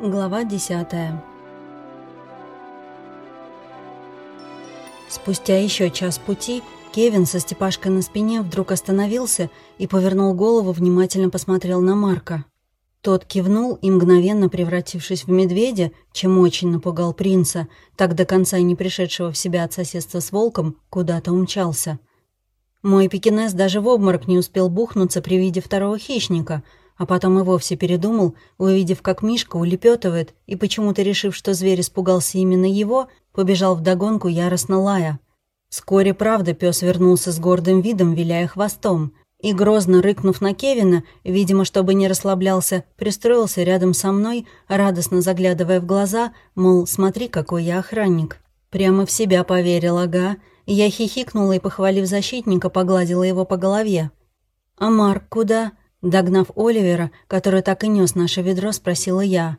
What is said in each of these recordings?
Глава десятая Спустя еще час пути Кевин со Степашкой на спине вдруг остановился и повернул голову, внимательно посмотрел на Марка. Тот кивнул и, мгновенно превратившись в медведя, чем очень напугал принца, так до конца не пришедшего в себя от соседства с волком, куда-то умчался. Мой пекинес даже в обморок не успел бухнуться при виде второго хищника, а потом и вовсе передумал, увидев, как Мишка улепетывает, и почему-то решив, что зверь испугался именно его, побежал вдогонку яростно лая. Вскоре, правда, пес вернулся с гордым видом, виляя хвостом, и, грозно рыкнув на Кевина, видимо, чтобы не расслаблялся, пристроился рядом со мной, радостно заглядывая в глаза, мол, смотри, какой я охранник. Прямо в себя поверил, ага. Я хихикнула и, похвалив защитника, погладила его по голове. «А Марк куда?» Догнав Оливера, который так и нес наше ведро, спросила я.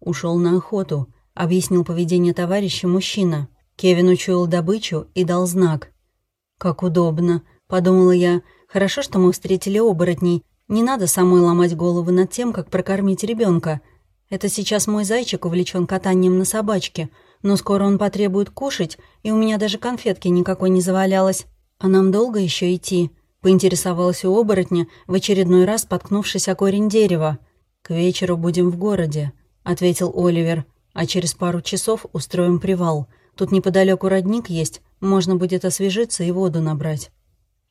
Ушел на охоту», — объяснил поведение товарища мужчина. Кевин учуял добычу и дал знак. «Как удобно», — подумала я. «Хорошо, что мы встретили оборотней. Не надо самой ломать голову над тем, как прокормить ребенка. Это сейчас мой зайчик увлечен катанием на собачке, но скоро он потребует кушать, и у меня даже конфетки никакой не завалялось. А нам долго еще идти?» — поинтересовалась у оборотня, в очередной раз споткнувшись о корень дерева. «К вечеру будем в городе», — ответил Оливер, «а через пару часов устроим привал». Тут неподалеку родник есть, можно будет освежиться и воду набрать.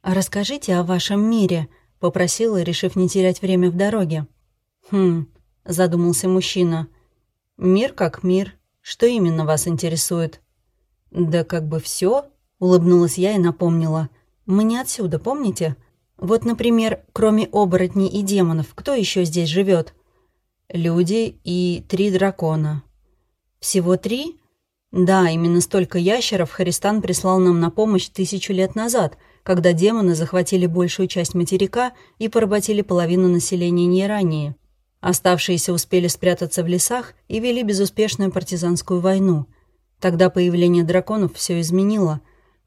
А расскажите о вашем мире, попросила, решив не терять время в дороге. Хм, задумался мужчина. Мир как мир. Что именно вас интересует? Да как бы все, улыбнулась я и напомнила. Мы не отсюда, помните? Вот, например, кроме оборотней и демонов, кто еще здесь живет? Люди и три дракона. Всего три? Да, именно столько ящеров Харистан прислал нам на помощь тысячу лет назад, когда демоны захватили большую часть материка и поработили половину населения не ранее. Оставшиеся успели спрятаться в лесах и вели безуспешную партизанскую войну. Тогда появление драконов все изменило.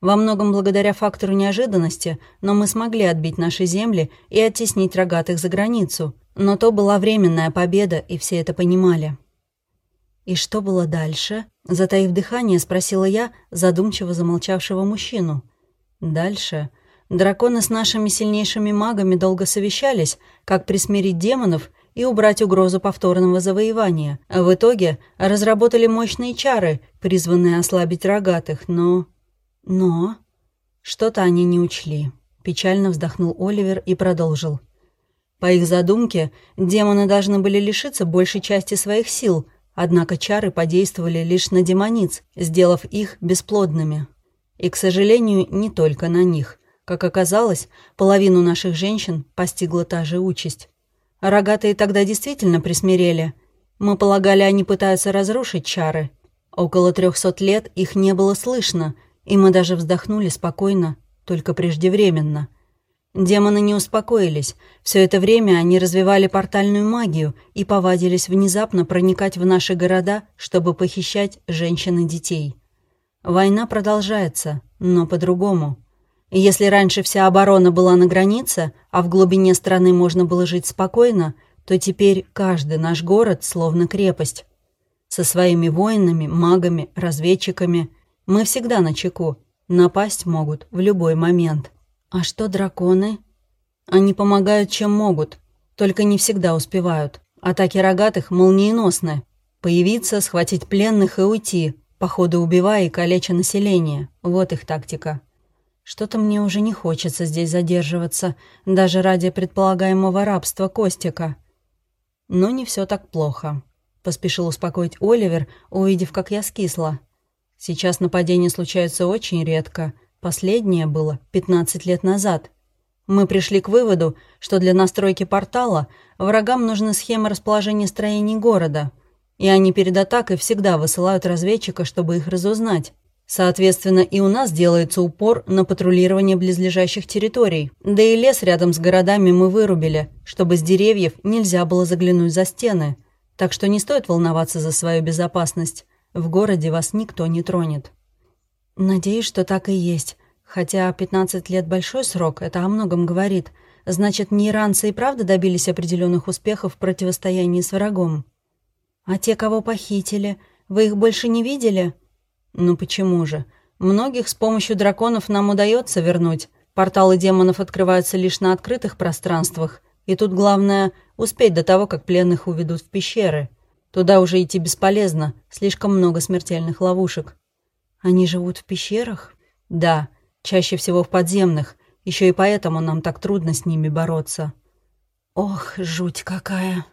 Во многом благодаря фактору неожиданности, но мы смогли отбить наши земли и оттеснить рогатых за границу. Но то была временная победа, и все это понимали. «И что было дальше?» Затаив дыхание, спросила я задумчиво замолчавшего мужчину. «Дальше...» Драконы с нашими сильнейшими магами долго совещались, как присмирить демонов и убрать угрозу повторного завоевания. В итоге разработали мощные чары, призванные ослабить рогатых, но... Но... Что-то они не учли. Печально вздохнул Оливер и продолжил. По их задумке, демоны должны были лишиться большей части своих сил, Однако чары подействовали лишь на демониц, сделав их бесплодными. И, к сожалению, не только на них. Как оказалось, половину наших женщин постигла та же участь. Рогатые тогда действительно присмирели. Мы полагали, они пытаются разрушить чары. Около трехсот лет их не было слышно, и мы даже вздохнули спокойно, только преждевременно. Демоны не успокоились. Все это время они развивали портальную магию и повадились внезапно проникать в наши города, чтобы похищать женщин и детей. Война продолжается, но по-другому. Если раньше вся оборона была на границе, а в глубине страны можно было жить спокойно, то теперь каждый наш город словно крепость. Со своими воинами, магами, разведчиками. Мы всегда на чеку. Напасть могут в любой момент. «А что драконы?» «Они помогают, чем могут, только не всегда успевают. Атаки рогатых молниеносны. Появиться, схватить пленных и уйти, по ходу убивая и калеча население. Вот их тактика». Что-то мне уже не хочется здесь задерживаться, даже ради предполагаемого рабства Костика. Но не все так плохо. Поспешил успокоить Оливер, увидев, как я скисла. Сейчас нападения случаются очень редко — Последнее было 15 лет назад. Мы пришли к выводу, что для настройки портала врагам нужны схемы расположения строений города, и они перед атакой всегда высылают разведчика, чтобы их разузнать. Соответственно, и у нас делается упор на патрулирование близлежащих территорий. Да и лес рядом с городами мы вырубили, чтобы с деревьев нельзя было заглянуть за стены. Так что не стоит волноваться за свою безопасность. В городе вас никто не тронет. «Надеюсь, что так и есть. Хотя 15 лет – большой срок, это о многом говорит. Значит, не иранцы и правда добились определенных успехов в противостоянии с врагом?» А те, кого похитили, вы их больше не видели? Ну почему же? Многих с помощью драконов нам удается вернуть. Порталы демонов открываются лишь на открытых пространствах, и тут главное — успеть до того, как пленных уведут в пещеры. Туда уже идти бесполезно, слишком много смертельных ловушек. Они живут в пещерах? Да, чаще всего в подземных, еще и поэтому нам так трудно с ними бороться. Ох, жуть какая.